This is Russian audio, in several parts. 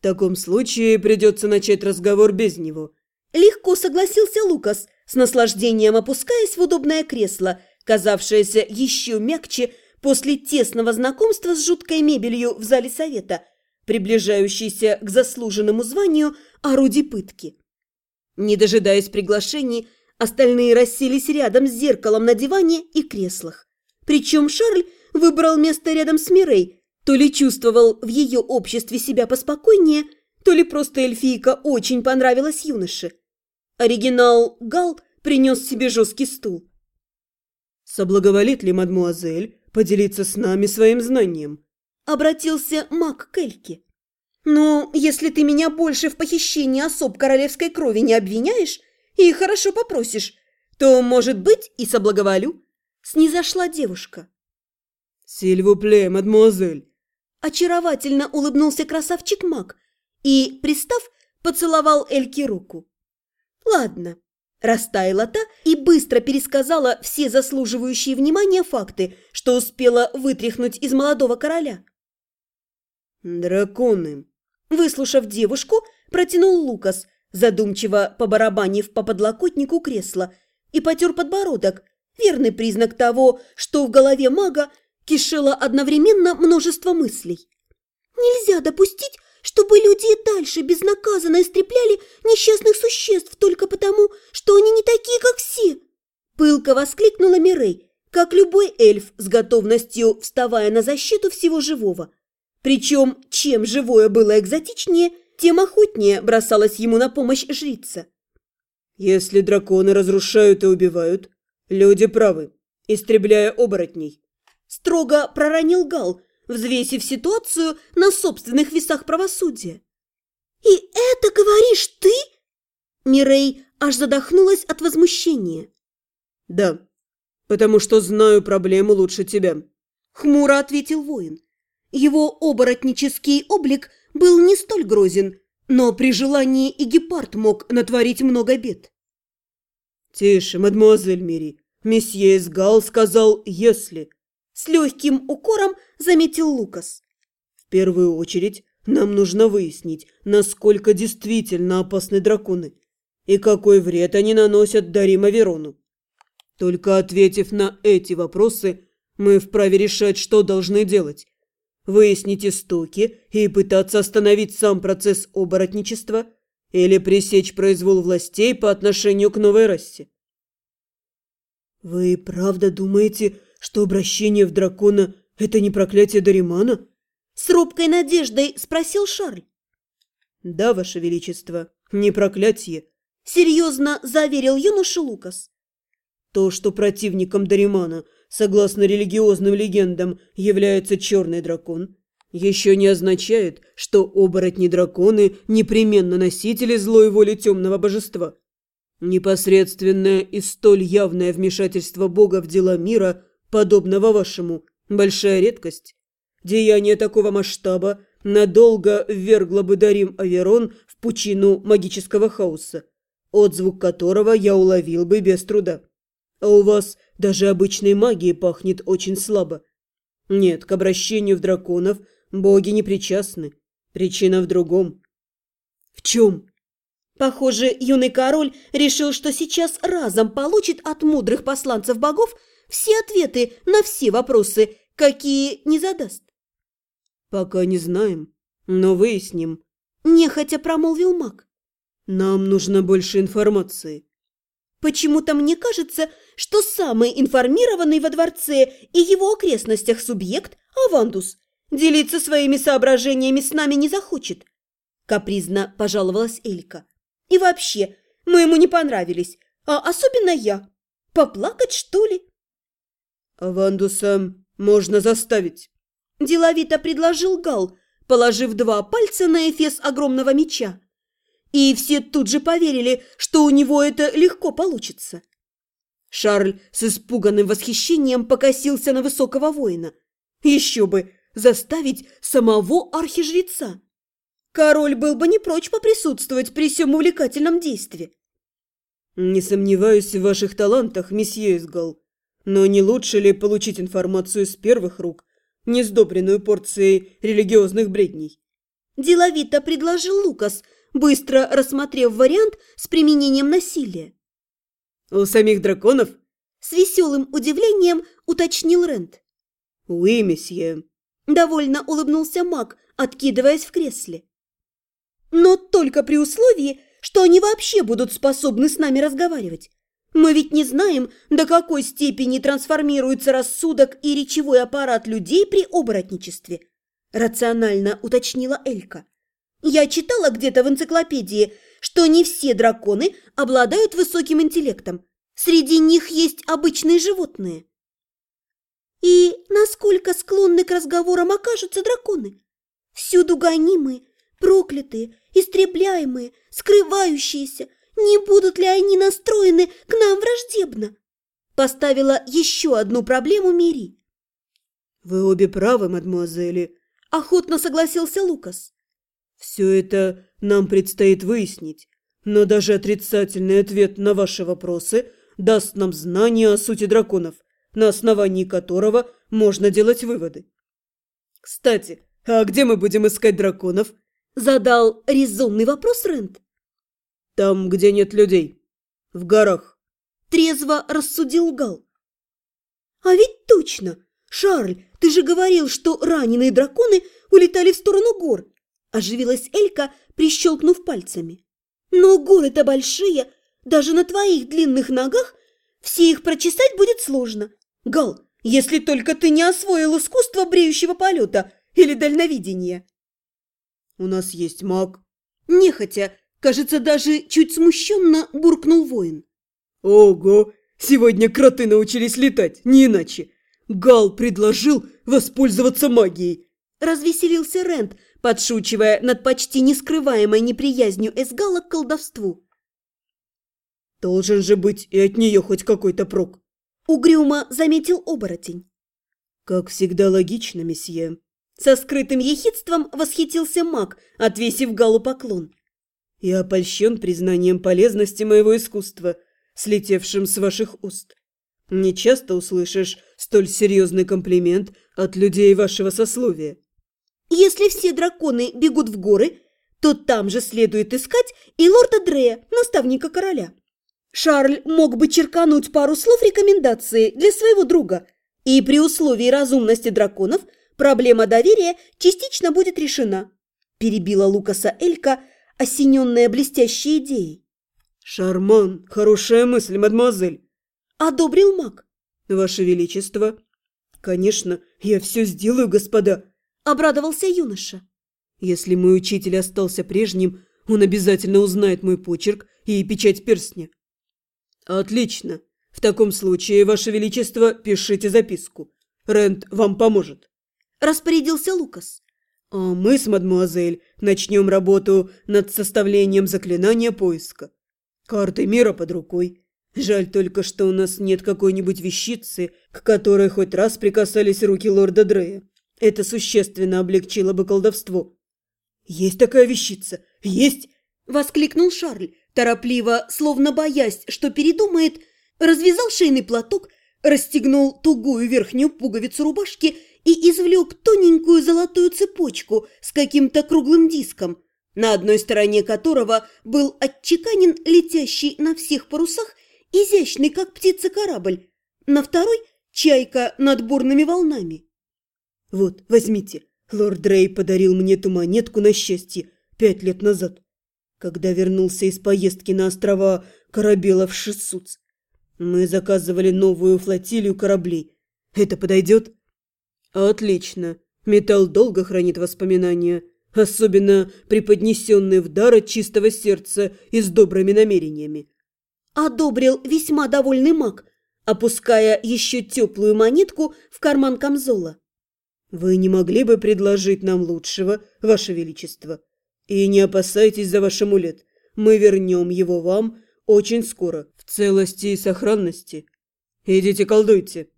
В таком случае придется начать разговор без него. Легко согласился Лукас, с наслаждением опускаясь в удобное кресло, казавшееся еще мягче после тесного знакомства с жуткой мебелью в зале совета, приближающейся к заслуженному званию орудий пытки. Не дожидаясь приглашений, остальные расселись рядом с зеркалом на диване и креслах. Причем Шарль выбрал место рядом с Мирей, то ли чувствовал в ее обществе себя поспокойнее, то ли просто эльфийка очень понравилась юноше. Оригинал Гал принес себе жесткий стул. «Соблаговолит ли мадмуазель поделиться с нами своим знанием?» Обратился маг к Эльке. «Ну, если ты меня больше в похищении особ королевской крови не обвиняешь и хорошо попросишь, то, может быть, и соблаговолю». Снизошла девушка. «Сильвупле, мадмуазель!» Очаровательно улыбнулся красавчик маг и, пристав, поцеловал Эльке руку. Ладно, растаяла та и быстро пересказала все заслуживающие внимания факты, что успела вытряхнуть из молодого короля. «Драконы!» Выслушав девушку, протянул Лукас, задумчиво побарабанив по подлокотнику кресла, и потер подбородок, верный признак того, что в голове мага кишело одновременно множество мыслей. «Нельзя допустить, чтобы люди и дальше безнаказанно истрепляли несчастных существ только потому, что они не такие, как все!» Пылко воскликнула Мирей, как любой эльф с готовностью вставая на защиту всего живого. Причем, чем живое было экзотичнее, тем охотнее бросалась ему на помощь жрица. «Если драконы разрушают и убивают, люди правы, истребляя оборотней». Строго проронил Гал, взвесив ситуацию на собственных весах правосудия. «И это говоришь ты?» Мирей аж задохнулась от возмущения. «Да, потому что знаю проблему лучше тебя», — хмуро ответил воин. Его оборотнический облик был не столь грозен, но при желании и гепард мог натворить много бед. «Тише, мадемуазель Мири, месье Изгал сказал «если». С легким укором заметил Лукас. В первую очередь нам нужно выяснить, насколько действительно опасны драконы и какой вред они наносят Дарима Верону. Только ответив на эти вопросы, мы вправе решать, что должны делать. Выяснить истоки и пытаться остановить сам процесс оборотничества или пресечь произвол властей по отношению к новой расе. «Вы правда думаете, что обращение в дракона – это не проклятие Даримана?» С робкой надеждой спросил Шарль. «Да, Ваше Величество, не проклятие», – серьезно заверил юноша Лукас. «То, что противником Даримана, согласно религиозным легендам, является черный дракон, еще не означает, что оборотни-драконы непременно носители злой воли темного божества. Непосредственное и столь явное вмешательство Бога в дела мира – подобного вашему, большая редкость. Деяние такого масштаба надолго ввергло бы Дарим Аверон в пучину магического хаоса, отзвук которого я уловил бы без труда. А у вас даже обычной магией пахнет очень слабо. Нет, к обращению в драконов боги не причастны. Причина в другом. В чем? Похоже, юный король решил, что сейчас разом получит от мудрых посланцев богов все ответы на все вопросы, какие не задаст. «Пока не знаем, но выясним», – нехотя промолвил маг. «Нам нужно больше информации». «Почему-то мне кажется, что самый информированный во дворце и его окрестностях субъект, Авандус, делиться своими соображениями с нами не захочет», – капризно пожаловалась Элька. «И вообще, мы ему не понравились, а особенно я. Поплакать, что ли?» «Вандуса можно заставить», – деловито предложил Гал, положив два пальца на эфес огромного меча. И все тут же поверили, что у него это легко получится. Шарль с испуганным восхищением покосился на высокого воина. Еще бы, заставить самого архижреца. Король был бы не прочь поприсутствовать при всем увлекательном действии. «Не сомневаюсь в ваших талантах, месье Изгал», но не лучше ли получить информацию с первых рук, не сдобренную порцией религиозных бредней? Деловито предложил Лукас, быстро рассмотрев вариант с применением насилия. «У самих драконов?» С веселым удивлением уточнил Рент. «Уи, месье». Довольно улыбнулся маг, откидываясь в кресле. «Но только при условии, что они вообще будут способны с нами разговаривать. Мы ведь не знаем, до какой степени трансформируется рассудок и речевой аппарат людей при оборотничестве», – рационально уточнила Элька. «Я читала где-то в энциклопедии, что не все драконы обладают высоким интеллектом. Среди них есть обычные животные». «И насколько склонны к разговорам окажутся драконы? Всюду гонимые, проклятые, истребляемые, скрывающиеся – не будут ли они настроены к нам враждебно? Поставила еще одну проблему Мири. Вы обе правы, мадемуазели. Охотно согласился Лукас. Все это нам предстоит выяснить, но даже отрицательный ответ на ваши вопросы даст нам знание о сути драконов, на основании которого можно делать выводы. Кстати, а где мы будем искать драконов? Задал резонный вопрос Рент. Там, где нет людей. В горах. Трезво рассудил Гал. А ведь точно! Шарль, ты же говорил, что раненые драконы улетали в сторону гор. Оживилась Элька, прищелкнув пальцами. Но горы-то большие, даже на твоих длинных ногах все их прочесать будет сложно. Гал, если только ты не освоил искусство бреющего полета или дальновидения. У нас есть маг. Нехотя Кажется, даже чуть смущенно буркнул воин. «Ого! Сегодня кроты научились летать, не иначе! Гал предложил воспользоваться магией!» Развеселился Рент, подшучивая над почти нескрываемой неприязнью Эсгала к колдовству. «Должен же быть и от нее хоть какой-то прок!» Угрюмо заметил оборотень. «Как всегда логично, месье!» Со скрытым ехидством восхитился маг, отвесив Галу поклон. Я опольщен признанием полезности моего искусства, слетевшим с ваших уст. Не часто услышишь столь серьезный комплимент от людей вашего сословия. Если все драконы бегут в горы, то там же следует искать и лорда Дрея, наставника короля. Шарль мог бы черкануть пару слов рекомендации для своего друга, и при условии разумности драконов проблема доверия частично будет решена. Перебила Лукаса Элька, осененная блестящей идеей. «Шарман, хорошая мысль, мадемуазель!» «Одобрил маг». «Ваше Величество!» «Конечно, я все сделаю, господа!» Обрадовался юноша. «Если мой учитель остался прежним, он обязательно узнает мой почерк и печать перстня». «Отлично! В таком случае, Ваше Величество, пишите записку. Рент вам поможет». Распорядился Лукас. А мы с мадмуазель начнем работу над составлением заклинания поиска. Карты мира под рукой. Жаль только, что у нас нет какой-нибудь вещицы, к которой хоть раз прикасались руки лорда Дрея. Это существенно облегчило бы колдовство. «Есть такая вещица! Есть!» – воскликнул Шарль, торопливо, словно боясь, что передумает, развязал шейный платок, расстегнул тугую верхнюю пуговицу рубашки – и извлек тоненькую золотую цепочку с каким-то круглым диском, на одной стороне которого был отчеканен летящий на всех парусах изящный, как птица, корабль, на второй – чайка над бурными волнами. «Вот, возьмите, лорд Дрей подарил мне эту монетку на счастье пять лет назад, когда вернулся из поездки на острова Корабелов Шиссуц. Мы заказывали новую флотилию кораблей. Это подойдет?» «Отлично. Металл долго хранит воспоминания, особенно преподнесенные в дар от чистого сердца и с добрыми намерениями». Одобрил весьма довольный маг, опуская еще теплую монетку в карман камзола. «Вы не могли бы предложить нам лучшего, Ваше Величество? И не опасайтесь за ваш амулет. Мы вернем его вам очень скоро, в целости и сохранности. Идите колдуйте».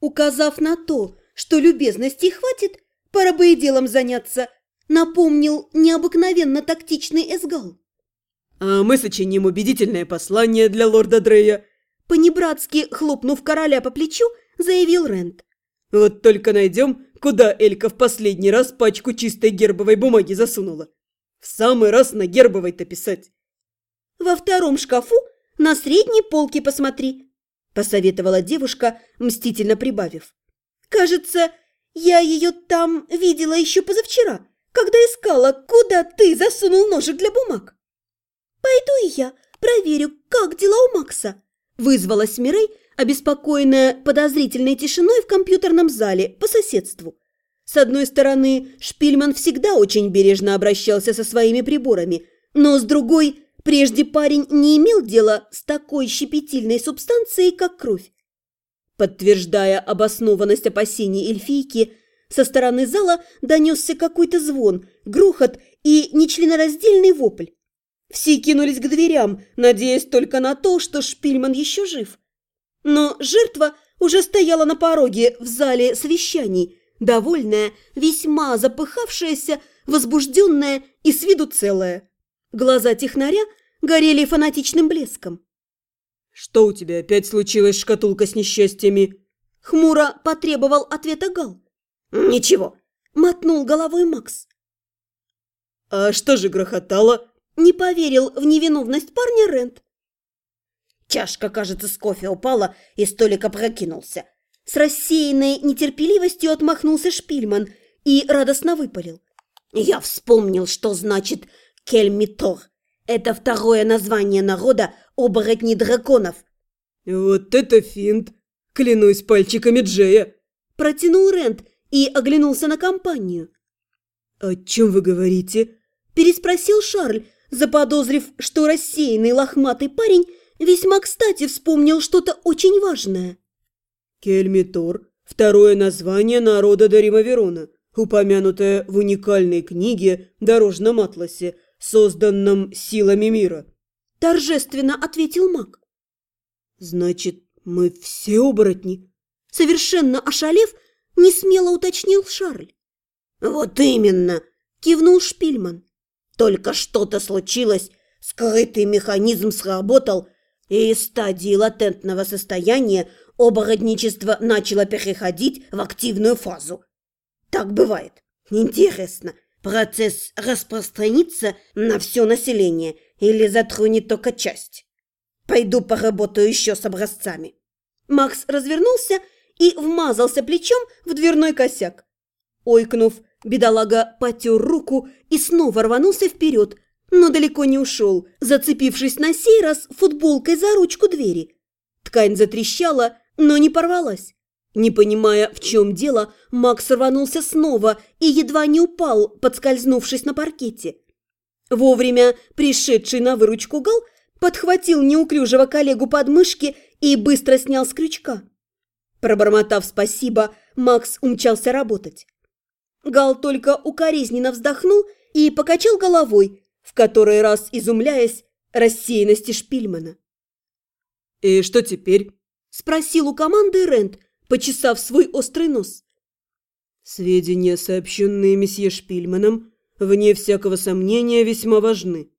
Указав на то, что любезностей хватит, пора бы и делом заняться, напомнил необыкновенно тактичный Эсгал. А мы сочиним убедительное послание для лорда Дрея. Понебратски хлопнув короля по плечу, заявил Рент. Вот только найдем куда Элька в последний раз пачку чистой гербовой бумаги засунула? В самый раз на гербовой-то писать. Во втором шкафу на средней полке посмотри, посоветовала девушка, мстительно прибавив. Кажется, я ее там видела еще позавчера, когда искала, куда ты засунул ножик для бумаг. Пойду и я проверю, как дела у Макса, вызвалась Мирей, обеспокоенная подозрительной тишиной в компьютерном зале по соседству. С одной стороны, Шпильман всегда очень бережно обращался со своими приборами, но с другой, прежде парень не имел дела с такой щепетильной субстанцией, как кровь. Подтверждая обоснованность опасений эльфийки, со стороны зала донесся какой-то звон, грохот и нечленораздельный вопль. Все кинулись к дверям, надеясь только на то, что Шпильман еще жив. Но жертва уже стояла на пороге в зале совещаний, довольная, весьма запыхавшаяся, возбужденная и с виду целая. Глаза технаря горели фанатичным блеском. «Что у тебя опять случилось, шкатулка с несчастьями?» Хмуро потребовал ответа Гал. «Ничего», — мотнул головой Макс. «А что же грохотало?» Не поверил в невиновность парня Рент. Чашка, кажется, с кофе упала, и столик опрокинулся. С рассеянной нетерпеливостью отмахнулся Шпильман и радостно выпалил. «Я вспомнил, что значит кельмитор. Это второе название народа оборотней драконов». «Вот это финт! Клянусь пальчиками Джея!» Протянул Рент и оглянулся на компанию. «О чем вы говорите?» Переспросил Шарль, заподозрив, что рассеянный лохматый парень весьма кстати вспомнил что-то очень важное. Кельмитор – второе название народа Дарима упомянутое в уникальной книге «Дорожном атласе», созданном силами мира. Торжественно ответил маг. Значит, мы все оборотни? Совершенно ошалев, не смело уточнил Шарль. Вот именно, кивнул Шпильман. Только что-то случилось, скрытый механизм сработал, и из стадии латентного состояния оборотничество начало переходить в активную фазу. Так бывает. Интересно, процесс распространится на все население или затронет только часть? Пойду поработаю еще с образцами. Макс развернулся и вмазался плечом в дверной косяк. Ойкнув, бедолага потер руку и снова рванулся вперед, но далеко не ушел, зацепившись на сей раз футболкой за ручку двери. Ткань затрещала, но не порвалась. Не понимая, в чем дело, Макс рванулся снова и едва не упал, подскользнувшись на паркете. Вовремя пришедший на выручку Гал подхватил неуклюжего коллегу под мышки и быстро снял с крючка. Пробормотав спасибо, Макс умчался работать. Гал только укоризненно вздохнул и покачал головой, в который раз изумляясь рассеянности Шпильмана. «И что теперь?» – спросил у команды Рент, почесав свой острый нос. «Сведения, сообщенные месье Шпильманом, вне всякого сомнения, весьма важны.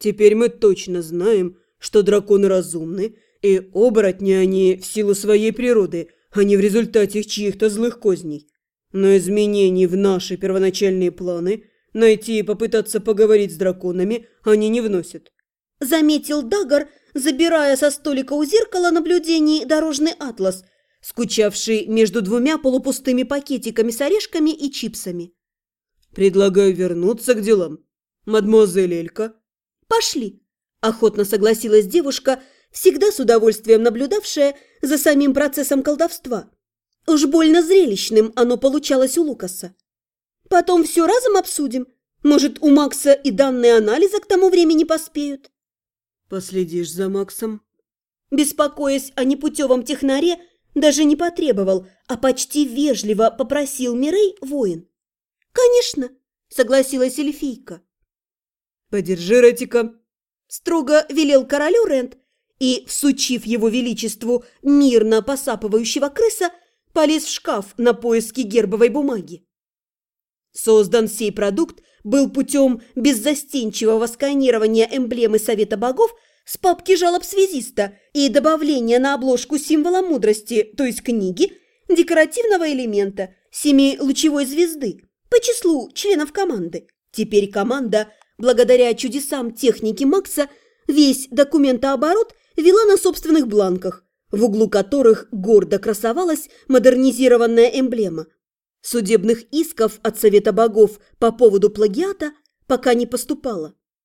Теперь мы точно знаем, что драконы разумны, и оборотни они в силу своей природы, а не в результате чьих-то злых козней. Но изменений в наши первоначальные планы найти и попытаться поговорить с драконами они не вносят. Заметил Дагар, забирая со столика у зеркала наблюдений дорожный атлас, скучавший между двумя полупустыми пакетиками с орешками и чипсами. «Предлагаю вернуться к делам. Мадемуазель Элька». «Пошли», – охотно согласилась девушка, всегда с удовольствием наблюдавшая за самим процессом колдовства. Уж больно зрелищным оно получалось у Лукаса. Потом все разом обсудим. Может, у Макса и данные анализа к тому времени поспеют. Последишь за Максом? Беспокоясь о непутевом технаре, даже не потребовал, а почти вежливо попросил Мирей воин. «Конечно», — согласилась эльфийка. «Подержи Ретика», — строго велел королю Рент, и, всучив его величеству мирно посапывающего крыса, полез в шкаф на поиски гербовой бумаги. Создан сей продукт был путем беззастенчивого сканирования эмблемы Совета Богов с папки жалоб связиста и добавления на обложку символа мудрости, то есть книги, декоративного элемента семилучевой звезды по числу членов команды. Теперь команда, благодаря чудесам техники Макса, весь документооборот вела на собственных бланках, в углу которых гордо красовалась модернизированная эмблема. Судебных исков от Совета богов по поводу плагиата пока не поступало.